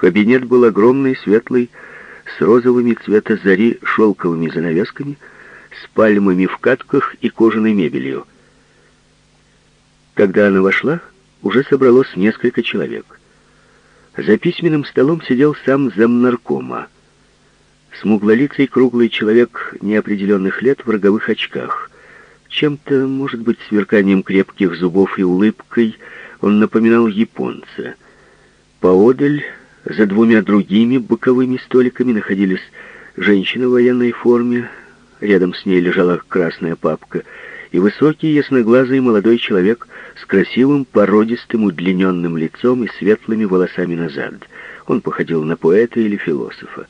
Кабинет был огромный, светлый, с розовыми цвета зари шелковыми занавесками, с пальмами в катках и кожаной мебелью. Когда она вошла, уже собралось несколько человек. За письменным столом сидел сам замнаркома. Смуглолицый круглый человек неопределенных лет в роговых очках. Чем-то, может быть, сверканием крепких зубов и улыбкой, он напоминал японца. Поодаль, за двумя другими боковыми столиками, находились женщина в военной форме, рядом с ней лежала красная папка, и высокий, ясноглазый молодой человек с красивым, породистым, удлиненным лицом и светлыми волосами назад. Он походил на поэта или философа.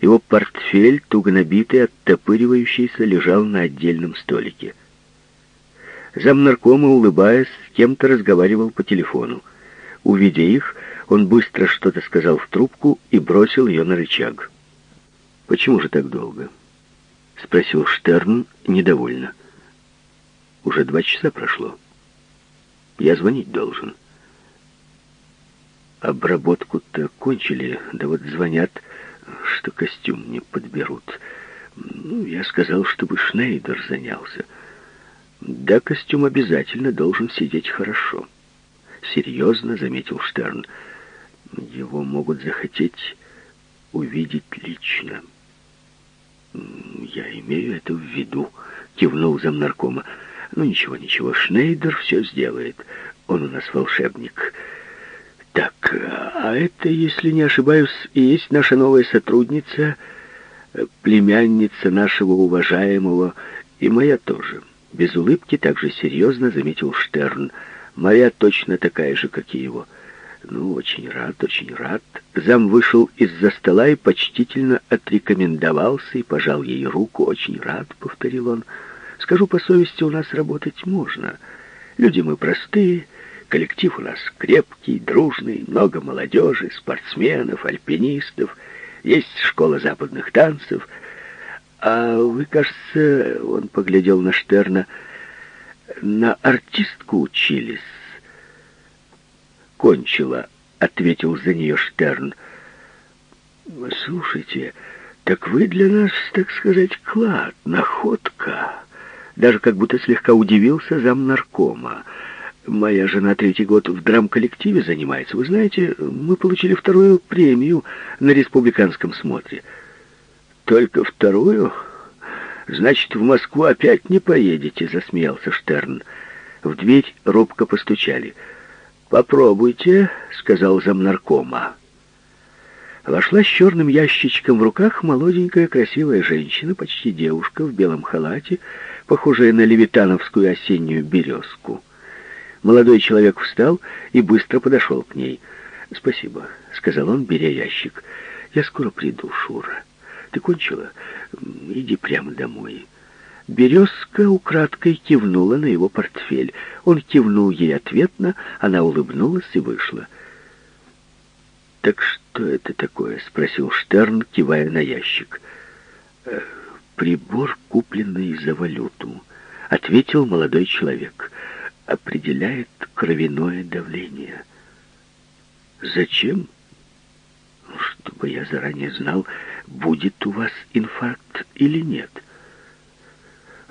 Его портфель, туго набитый, оттопыривающийся, лежал на отдельном столике. Замнаркома, улыбаясь, с кем-то разговаривал по телефону. Увидя их, он быстро что-то сказал в трубку и бросил ее на рычаг. «Почему же так долго?» — спросил Штерн недовольно. «Уже два часа прошло. Я звонить должен». «Обработку-то кончили, да вот звонят, что костюм не подберут. Ну, я сказал, чтобы Шнейдер занялся». Да, костюм обязательно должен сидеть хорошо. Серьезно заметил Штерн. Его могут захотеть увидеть лично. Я имею это в виду, кивнул замнаркома. Ну ничего, ничего, Шнейдер все сделает. Он у нас волшебник. Так, а это, если не ошибаюсь, и есть наша новая сотрудница, племянница нашего уважаемого, и моя тоже. Без улыбки также серьезно заметил Штерн. «Моя точно такая же, как и его». «Ну, очень рад, очень рад». Зам вышел из-за стола и почтительно отрекомендовался и пожал ей руку. «Очень рад», — повторил он. «Скажу по совести, у нас работать можно. Люди мы простые, коллектив у нас крепкий, дружный, много молодежи, спортсменов, альпинистов, есть школа западных танцев». «А вы, кажется, — он поглядел на Штерна, — на артистку учились?» «Кончила», — ответил за нее Штерн. «Слушайте, так вы для нас, так сказать, клад, находка». Даже как будто слегка удивился зам наркома. Моя жена третий год в драм-коллективе занимается. Вы знаете, мы получили вторую премию на республиканском смотре. «Только вторую? Значит, в Москву опять не поедете?» — засмеялся Штерн. В дверь робко постучали. «Попробуйте», — сказал замнаркома. Вошла с черным ящичком в руках молоденькая красивая женщина, почти девушка, в белом халате, похожая на левитановскую осеннюю березку. Молодой человек встал и быстро подошел к ней. «Спасибо», — сказал он, беря ящик. «Я скоро приду, Шура». Ты кончила? Иди прямо домой». Березка украдкой кивнула на его портфель. Он кивнул ей ответно, она улыбнулась и вышла. «Так что это такое?» — спросил Штерн, кивая на ящик. «Э, «Прибор, купленный за валюту», — ответил молодой человек. «Определяет кровяное давление». «Зачем?» «Чтобы я заранее знал, будет у вас инфаркт или нет.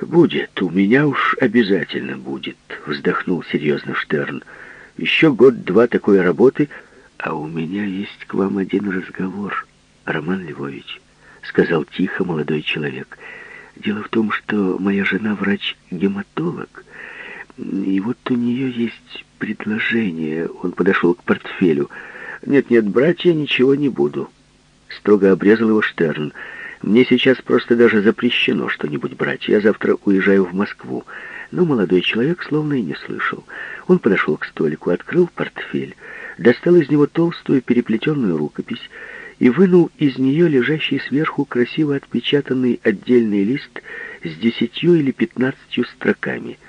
«Будет, у меня уж обязательно будет», — вздохнул серьезно Штерн. «Еще год-два такой работы, а у меня есть к вам один разговор, Роман Львович», — сказал тихо молодой человек. «Дело в том, что моя жена врач-гематолог, и вот у нее есть предложение». Он подошел к портфелю. «Нет-нет, брать я ничего не буду». Строго обрезал его Штерн. «Мне сейчас просто даже запрещено что-нибудь брать. Я завтра уезжаю в Москву». Но молодой человек словно и не слышал. Он подошел к столику, открыл портфель, достал из него толстую переплетенную рукопись и вынул из нее лежащий сверху красиво отпечатанный отдельный лист с десятью или пятнадцатью строками.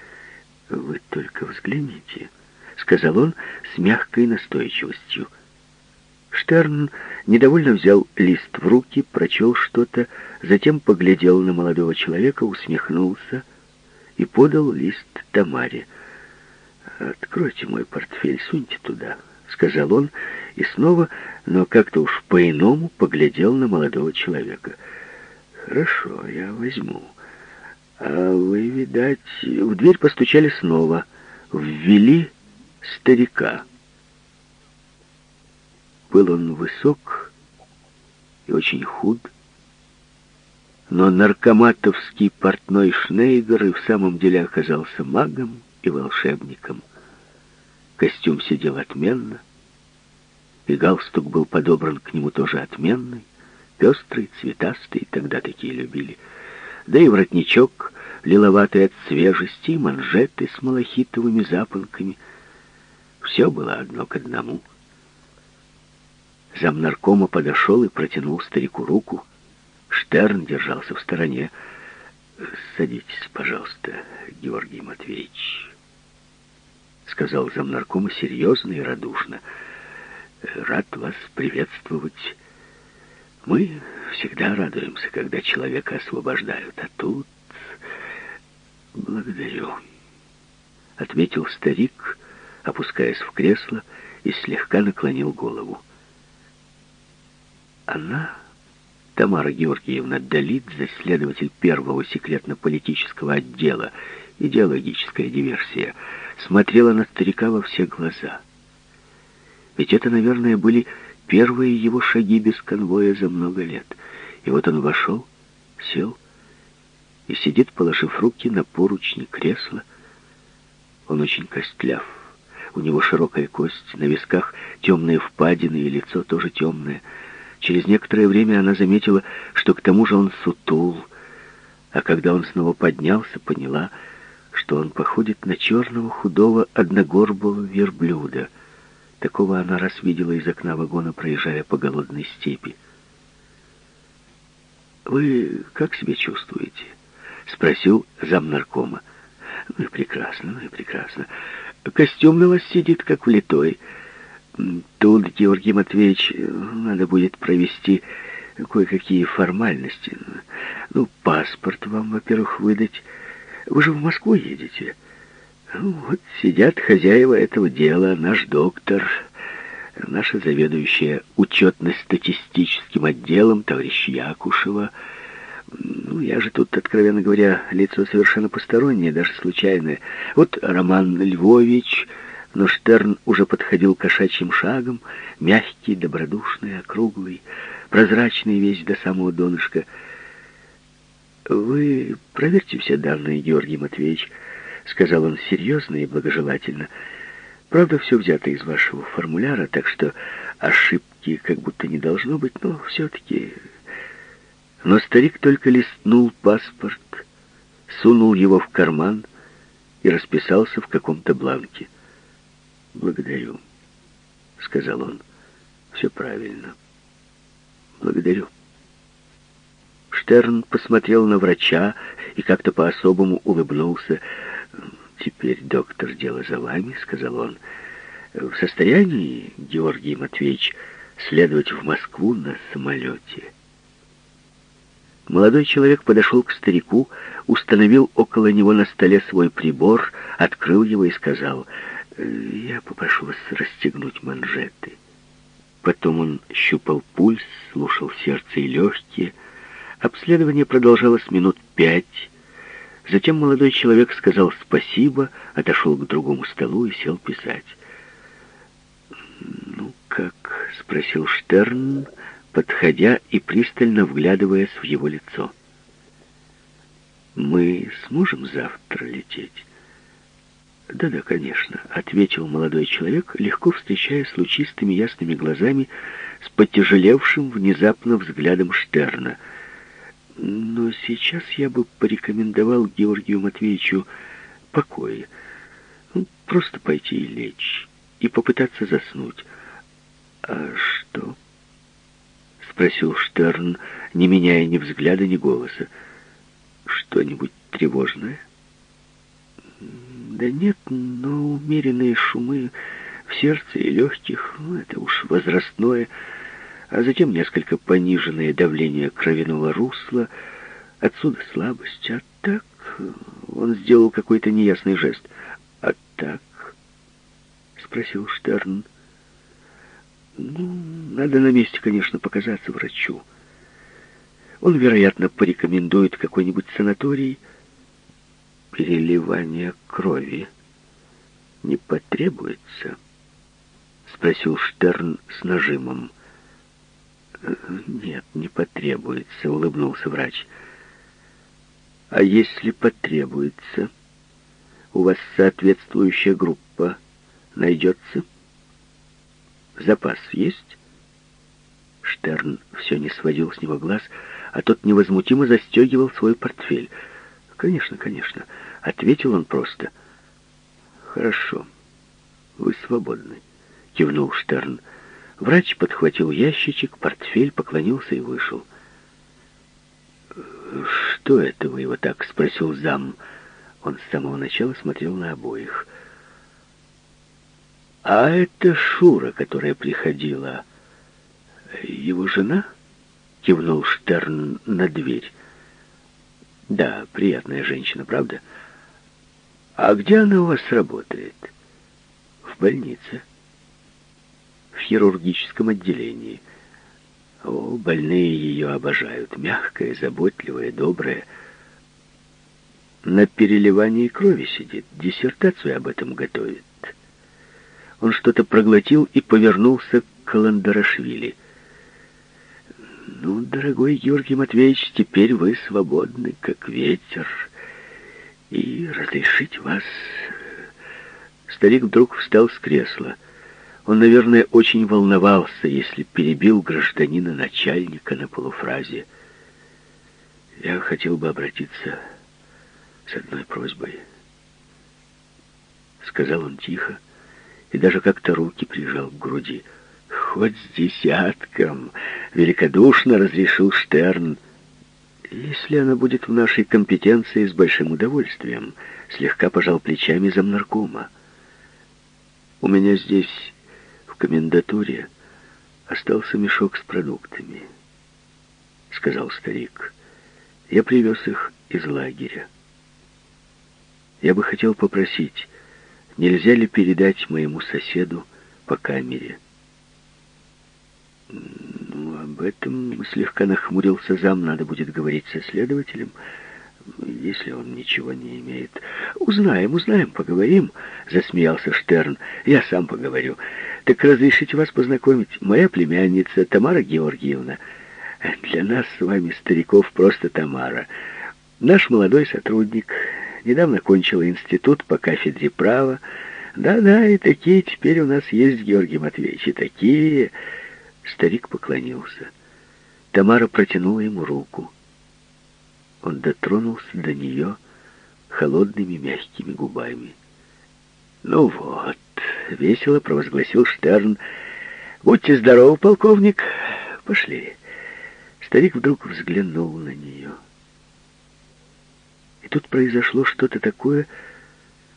«Вы только взгляните», — сказал он с мягкой настойчивостью. Штерн недовольно взял лист в руки, прочел что-то, затем поглядел на молодого человека, усмехнулся и подал лист Тамаре. «Откройте мой портфель, суньте туда», — сказал он, и снова, но как-то уж по-иному поглядел на молодого человека. «Хорошо, я возьму. А вы, видать...» В дверь постучали снова. Ввели старика. Был он высок и очень худ, но наркоматовский портной Шнейгер и в самом деле оказался магом и волшебником. Костюм сидел отменно, и галстук был подобран к нему тоже отменный, пестрый, цветастый, тогда такие любили. Да и воротничок, лиловатый от свежести, манжеты с малахитовыми запонками. Все было одно к одному. Замнаркома подошел и протянул старику руку. Штерн держался в стороне. «Садитесь, пожалуйста, Георгий Матвеевич», — сказал замнаркома серьезно и радушно. «Рад вас приветствовать. Мы всегда радуемся, когда человека освобождают, а тут...» «Благодарю», — ответил старик, опускаясь в кресло и слегка наклонил голову. Она Тамара Георгиевна Долидзе, следователь первого секретно-политического отдела, идеологическая диверсия, смотрела на старика во все глаза. Ведь это, наверное, были первые его шаги без конвоя за много лет. И вот он вошел, сел и сидит, положив руки на поручни кресла. Он очень костляв. У него широкая кость, на висках темные впадины, и лицо тоже темное — Через некоторое время она заметила, что к тому же он сутул, а когда он снова поднялся, поняла, что он походит на черного худого одногорбого верблюда. Такого она раз видела из окна вагона, проезжая по голодной степи. «Вы как себя чувствуете?» — спросил замнаркома. «Ну и прекрасно, ну и прекрасно. Костюм на вас сидит, как влитой». Тут, Георгий Матвеевич, надо будет провести кое-какие формальности. Ну, паспорт вам, во-первых, выдать. Вы же в Москву едете. Ну, вот сидят хозяева этого дела, наш доктор, наша заведующая учетно-статистическим отделом, товарищ Якушева. Ну, я же тут, откровенно говоря, лицо совершенно постороннее, даже случайное. Вот Роман Львович но Штерн уже подходил кошачьим шагом, мягкий, добродушный, округлый, прозрачный весь до самого донышка. «Вы проверьте все данные, Георгий Матвеевич», — сказал он серьезно и благожелательно. «Правда, все взято из вашего формуляра, так что ошибки как будто не должно быть, но все-таки...» Но старик только листнул паспорт, сунул его в карман и расписался в каком-то бланке. «Благодарю», — сказал он. «Все правильно. Благодарю». Штерн посмотрел на врача и как-то по-особому улыбнулся. «Теперь, доктор, дело за вами», — сказал он. «В состоянии, Георгий Матвеевич, следовать в Москву на самолете?» Молодой человек подошел к старику, установил около него на столе свой прибор, открыл его и сказал — я попрошу вас расстегнуть манжеты. Потом он щупал пульс, слушал сердце и легкие. Обследование продолжалось минут пять. Затем молодой человек сказал спасибо, отошел к другому столу и сел писать. «Ну как?» — спросил Штерн, подходя и пристально вглядываясь в его лицо. «Мы сможем завтра лететь?» «Да-да, конечно», — ответил молодой человек, легко встречаясь лучистыми ясными глазами с потяжелевшим внезапно взглядом Штерна. «Но сейчас я бы порекомендовал Георгию Матвеевичу покой. Ну, просто пойти и лечь, и попытаться заснуть». «А что?» — спросил Штерн, не меняя ни взгляда, ни голоса. «Что-нибудь тревожное?» Да нет, но умеренные шумы в сердце и легких, ну, это уж возрастное, а затем несколько пониженное давление кровяного русла, отсюда слабость, а так... Он сделал какой-то неясный жест. «А так?» — спросил Штерн. Ну, надо на месте, конечно, показаться врачу. Он, вероятно, порекомендует какой-нибудь санаторий. Переливание крови не потребуется? Спросил Штерн с нажимом. Нет, не потребуется, улыбнулся врач. А если потребуется, у вас соответствующая группа найдется? Запас есть? Штерн все не сводил с него глаз, а тот невозмутимо застегивал свой портфель. «Конечно, конечно», — ответил он просто. «Хорошо, вы свободны», — кивнул Штерн. Врач подхватил ящичек, портфель, поклонился и вышел. «Что это вы его так?» — спросил зам. Он с самого начала смотрел на обоих. «А это Шура, которая приходила. Его жена?» — кивнул Штерн на дверь. «Да, приятная женщина, правда? А где она у вас работает?» «В больнице. В хирургическом отделении». О, больные ее обожают. Мягкая, заботливая, добрая. На переливании крови сидит. Диссертацию об этом готовит. Он что-то проглотил и повернулся к Каландарашвили. «Ну, дорогой Георгий Матвеевич, теперь вы свободны, как ветер, и разрешить вас...» Старик вдруг встал с кресла. Он, наверное, очень волновался, если перебил гражданина начальника на полуфразе. «Я хотел бы обратиться с одной просьбой», — сказал он тихо, и даже как-то руки прижал к груди. «Хоть с десятком!» — великодушно разрешил Штерн. «Если она будет в нашей компетенции, с большим удовольствием», — слегка пожал плечами замнаркома. «У меня здесь комендатуре остался мешок с продуктами, — сказал старик. Я привез их из лагеря. Я бы хотел попросить, нельзя ли передать моему соседу по камере? Ну, об этом слегка нахмурился зам, надо будет говорить со следователем, если он ничего не имеет. Узнаем, узнаем, поговорим, — засмеялся Штерн. Я сам поговорю. Так разрешите вас познакомить. Моя племянница Тамара Георгиевна. Для нас с вами, стариков, просто Тамара. Наш молодой сотрудник. Недавно кончила институт по кафедре права. Да-да, и такие теперь у нас есть, Георгий Матвеевич, и такие... Старик поклонился. Тамара протянула ему руку. Он дотронулся до нее холодными мягкими губами. «Ну вот», — весело провозгласил Штерн. «Будьте здоровы, полковник. Пошли». Старик вдруг взглянул на нее. И тут произошло что-то такое,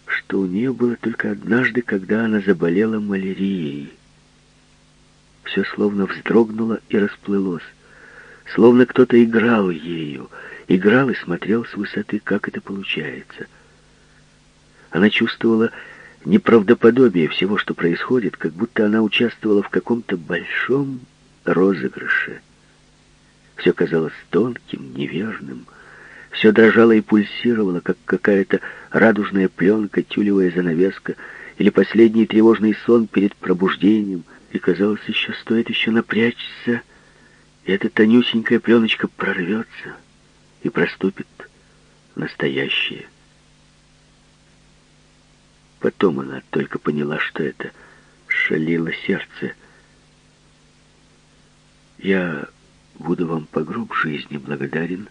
что у нее было только однажды, когда она заболела малярией. Все словно вздрогнуло и расплылось, словно кто-то играл ею, играл и смотрел с высоты, как это получается. Она чувствовала неправдоподобие всего, что происходит, как будто она участвовала в каком-то большом розыгрыше. Все казалось тонким, неверным, все дрожало и пульсировало, как какая-то радужная пленка, тюлевая занавеска или последний тревожный сон перед пробуждением, и казалось, еще стоит еще напрячься, и эта тонюсенькая пленочка прорвется и проступит настоящее. Потом она только поняла, что это шалило сердце. «Я буду вам по гроб жизни благодарен»,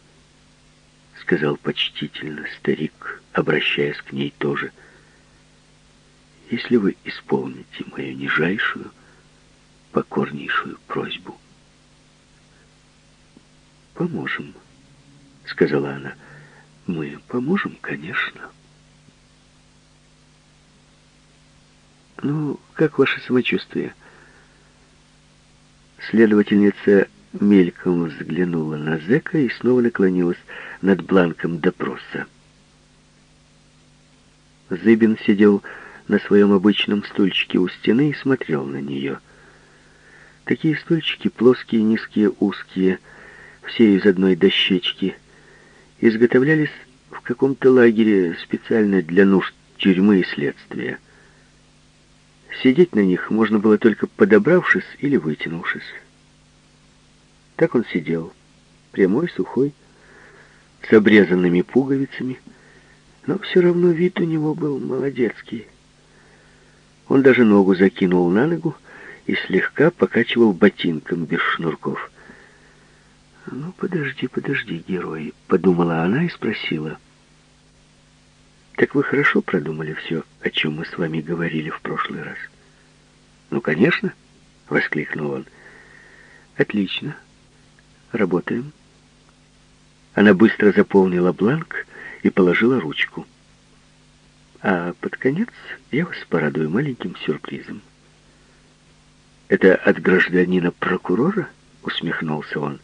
— сказал почтительно старик, обращаясь к ней тоже, «если вы исполните мою нижайшую, покорнейшую просьбу». «Поможем», — сказала она. «Мы поможем, конечно». «Ну, как ваше самочувствие?» Следовательница мельком взглянула на зэка и снова наклонилась над бланком допроса. Зыбин сидел на своем обычном стульчике у стены и смотрел на нее. Такие стульчики, плоские, низкие, узкие, все из одной дощечки, изготовлялись в каком-то лагере специально для нужд тюрьмы и следствия. Сидеть на них можно было только подобравшись или вытянувшись. Так он сидел, прямой, сухой, с обрезанными пуговицами, но все равно вид у него был молодецкий. Он даже ногу закинул на ногу и слегка покачивал ботинком без шнурков. «Ну, подожди, подожди, герой», — подумала она и спросила. «Так вы хорошо продумали все, о чем мы с вами говорили в прошлый раз?» «Ну, конечно», — воскликнул он. «Отлично. Работаем». Она быстро заполнила бланк и положила ручку. А под конец я вас порадую маленьким сюрпризом. «Это от гражданина прокурора?» — усмехнулся он.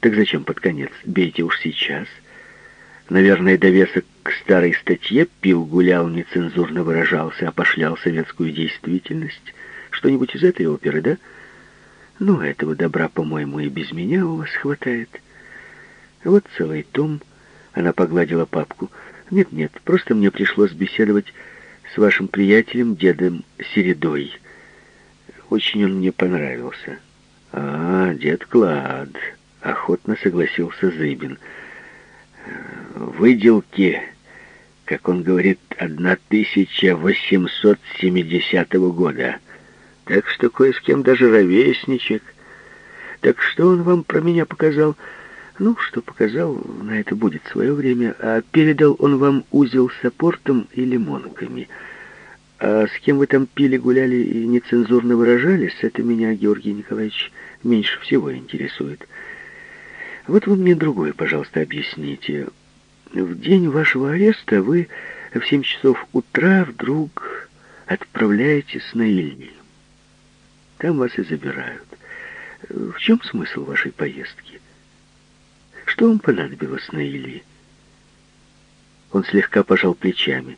«Так зачем под конец? Бейте уж сейчас». Наверное, довесок к старой статье пил, гулял, нецензурно выражался, опошлял советскую действительность. Что-нибудь из этой оперы, да? Ну, этого добра, по-моему, и без меня у вас хватает. Вот целый том. Она погладила папку. Нет-нет, просто мне пришлось беседовать с вашим приятелем, дедом Середой. Очень он мне понравился. А, дед Клад, охотно согласился Зыбин. Выделки, как он говорит, 1870 года. Так что кое с кем даже ровесничек. Так что он вам про меня показал? Ну, что показал, на это будет свое время. А передал он вам узел с апортом и лимонками. А с кем вы там пили, гуляли и нецензурно выражались, это меня, Георгий Николаевич, меньше всего интересует. Вот вы мне другое, пожалуйста, объясните. В день вашего ареста вы в семь часов утра вдруг отправляетесь на Ильи. Там вас и забирают. В чем смысл вашей поездки? Что вам понадобилось на Ильи? Он слегка пожал плечами.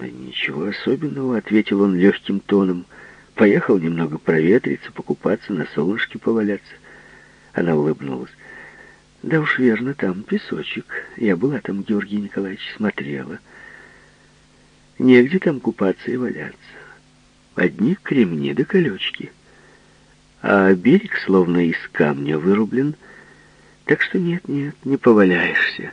«Да ничего особенного», — ответил он легким тоном. «Поехал немного проветриться, покупаться, на солнышке поваляться». Она улыбнулась. «Да уж верно, там песочек. Я была там, Георгий Николаевич, смотрела. Негде там купаться и валяться. Одни кремни да колечки. А берег словно из камня вырублен — так что нет-нет, не поваляешься.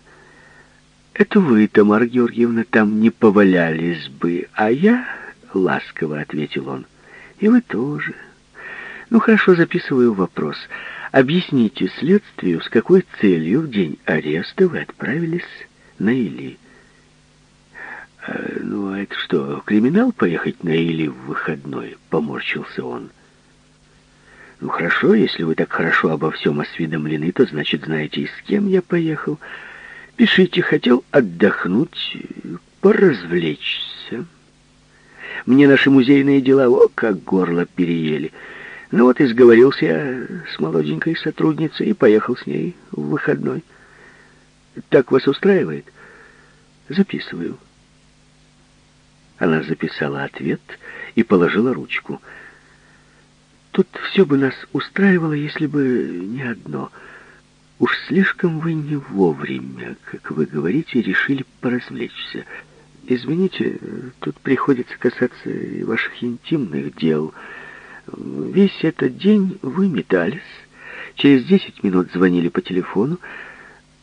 Это вы, Тамара Георгиевна, там не повалялись бы, а я, ласково ответил он, и вы тоже. Ну хорошо, записываю вопрос. Объясните следствию, с какой целью в день ареста вы отправились на Или. А, ну, а это что, криминал поехать на Или в выходной? Поморщился он. Ну хорошо, если вы так хорошо обо всем осведомлены, то значит знаете, с кем я поехал. Пишите, хотел отдохнуть, поразвлечься. Мне наши музейные дела, о, как горло переели. Ну вот и сговорился я с молоденькой сотрудницей и поехал с ней в выходной. Так вас устраивает? Записываю. Она записала ответ и положила ручку — Тут все бы нас устраивало, если бы не одно. Уж слишком вы не вовремя, как вы говорите, решили поразвлечься. Извините, тут приходится касаться и ваших интимных дел. Весь этот день вы метались. Через десять минут звонили по телефону.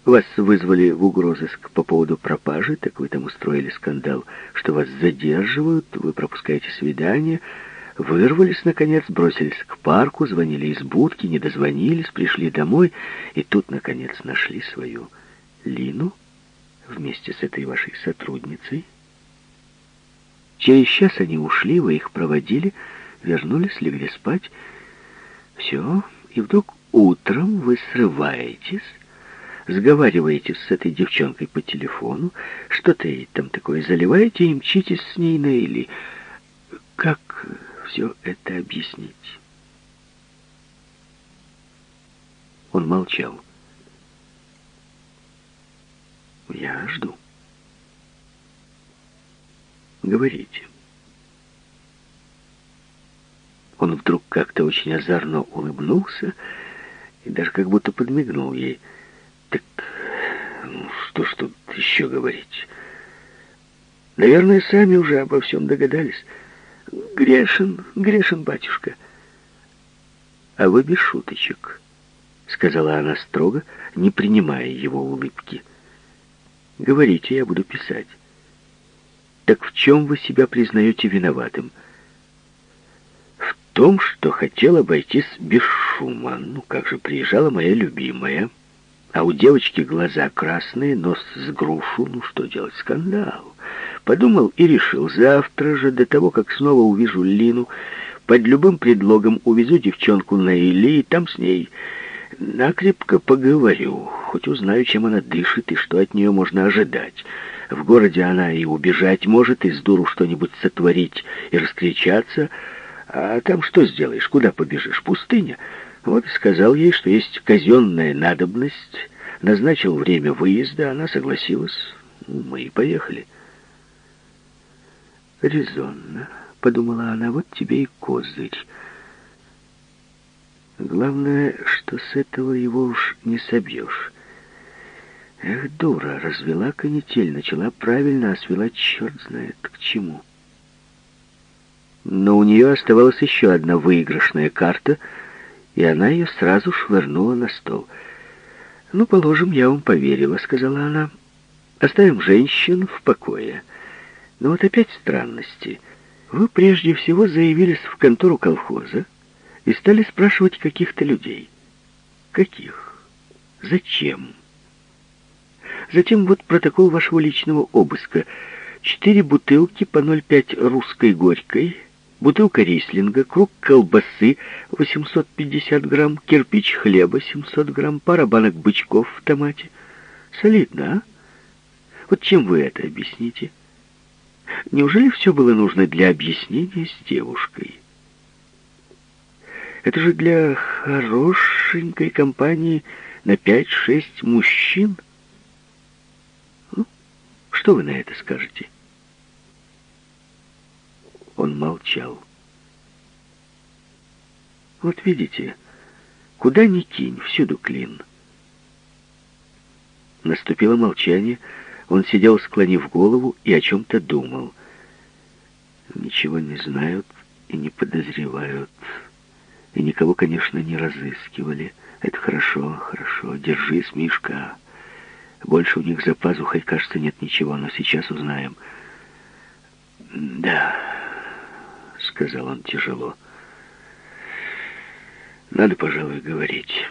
Вас вызвали в угрозыск по поводу пропажи, так вы там устроили скандал, что вас задерживают, вы пропускаете свидание — Вырвались, наконец, бросились к парку, звонили из будки, не дозвонились, пришли домой, и тут, наконец, нашли свою Лину вместе с этой вашей сотрудницей. Через час они ушли, вы их проводили, вернулись, легли спать. Все, и вдруг утром вы срываетесь, сговариваетесь с этой девчонкой по телефону, что-то ей там такое заливаете и мчитесь с ней на или... Все это объяснить. Он молчал. Я жду. Говорите. Он вдруг как-то очень озорно улыбнулся и даже как будто подмигнул ей. «Так ну, что ж тут еще говорить? Наверное, сами уже обо всем догадались. Грешен, грешен, батюшка». «А вы без шуточек», — сказала она строго, не принимая его улыбки. «Говорите, я буду писать». «Так в чем вы себя признаете виноватым?» «В том, что хотел обойтись без шума. Ну, как же, приезжала моя любимая, а у девочки глаза красные, нос с грушу. Ну, что делать, скандал». Подумал и решил, завтра же, до того, как снова увижу Лину, под любым предлогом увезу девчонку на Или, и там с ней накрепко поговорю, хоть узнаю, чем она дышит и что от нее можно ожидать. В городе она и убежать может, и с дуру что-нибудь сотворить, и раскричаться. А там что сделаешь, куда побежишь? Пустыня. Вот и сказал ей, что есть казенная надобность, назначил время выезда, она согласилась. Мы и поехали. Резонно, подумала она, вот тебе и козырь. Главное, что с этого его уж не собьешь. Эх, дура, развела канитель, начала правильно, а свела черт знает к чему. Но у нее оставалась еще одна выигрышная карта, и она ее сразу швырнула на стол. «Ну, положим, я вам поверила», — сказала она. «Оставим женщин в покое. Но вот опять странности. Вы прежде всего заявились в контору колхоза и стали спрашивать каких-то людей. Каких? Зачем?» Затем вот протокол вашего личного обыска. Четыре бутылки по 0,5 русской горькой, бутылка рислинга, круг колбасы 850 грамм, кирпич хлеба 700 грамм, пара банок бычков в томате. Солидно, а? Вот чем вы это объясните? Неужели все было нужно для объяснения с девушкой? Это же для хорошенькой компании на 5-6 мужчин — что вы на это скажете?» Он молчал. «Вот видите, куда ни кинь, всюду клин». Наступило молчание. Он сидел, склонив голову, и о чем-то думал. Ничего не знают и не подозревают. И никого, конечно, не разыскивали. Это хорошо, хорошо. Держись, Мишка. Больше у них за пазухой, кажется, нет ничего, но сейчас узнаем. «Да», — сказал он тяжело. «Надо, пожалуй, говорить.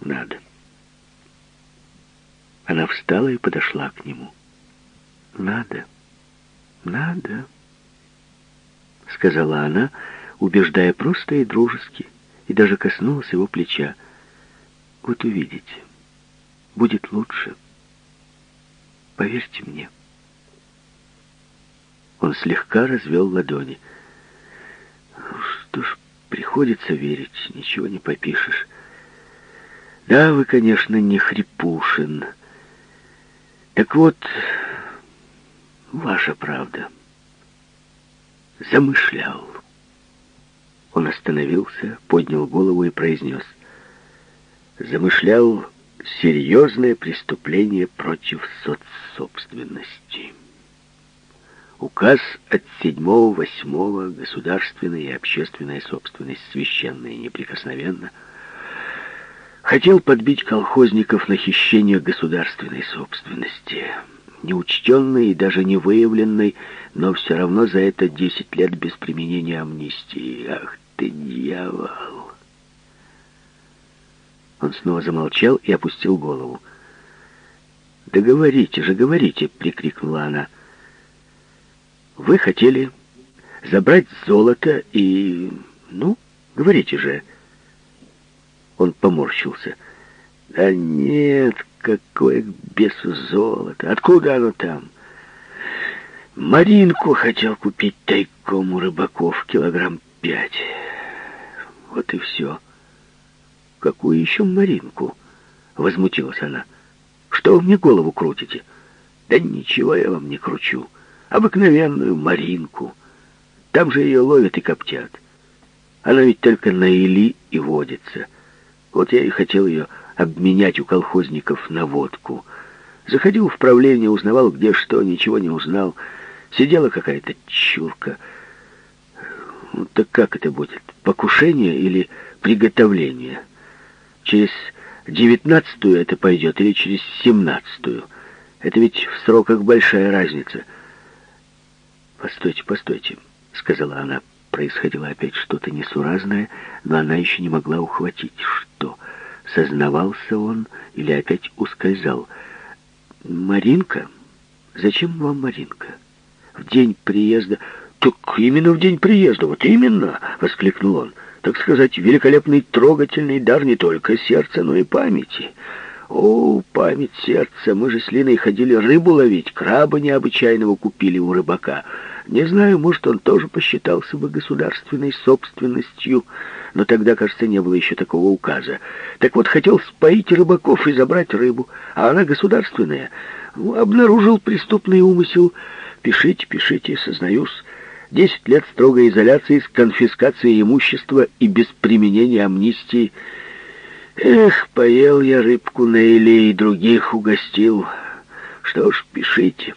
Надо». Она встала и подошла к нему. «Надо, надо», — сказала она, убеждая просто и дружески, и даже коснулась его плеча. «Вот увидите» будет лучше. Поверьте мне. Он слегка развел ладони. Что ж, приходится верить, ничего не попишешь. Да, вы, конечно, не Хрипушин. Так вот, ваша правда. Замышлял. Он остановился, поднял голову и произнес. Замышлял серьезное преступление против соцсобственности. Указ от 7-8 государственная и общественная собственность священная и неприкосновенна хотел подбить колхозников на хищение государственной собственности, неучтенной и даже не выявленной, но все равно за это 10 лет без применения амнистии. Ах ты, дьявол! Он снова замолчал и опустил голову. «Да говорите же, говорите!» — прикрикнула она. «Вы хотели забрать золото и... Ну, говорите же!» Он поморщился. «Да нет, какое к бесу золото! Откуда оно там?» «Маринку хотел купить тайком у рыбаков килограмм пять. Вот и все». «Какую еще Маринку?» — возмутилась она. «Что вы мне голову крутите?» «Да ничего я вам не кручу. Обыкновенную Маринку». Там же ее ловят и коптят. Она ведь только на Или и водится. Вот я и хотел ее обменять у колхозников на водку. Заходил в правление, узнавал, где что, ничего не узнал. Сидела какая-то чурка. Ну, так как это будет? Покушение или приготовление? Через девятнадцатую это пойдет или через семнадцатую? Это ведь в сроках большая разница. «Постойте, постойте», — сказала она. Происходило опять что-то несуразное, но она еще не могла ухватить, что. Сознавался он или опять ускользал. «Маринка? Зачем вам Маринка? В день приезда...» «Так именно в день приезда, вот именно!» — воскликнул он. «Так сказать, великолепный трогательный дар не только сердца, но и памяти». О, память сердца, мы же с Линой ходили рыбу ловить, краба необычайного купили у рыбака. Не знаю, может, он тоже посчитался бы государственной собственностью, но тогда, кажется, не было еще такого указа. Так вот, хотел споить рыбаков и забрать рыбу, а она государственная. Обнаружил преступный умысел. Пишите, пишите, сознаюсь. Десять лет строгой изоляции с конфискацией имущества и без применения амнистии — Эх, поел я рыбку иле и других угостил. Что ж, пишите.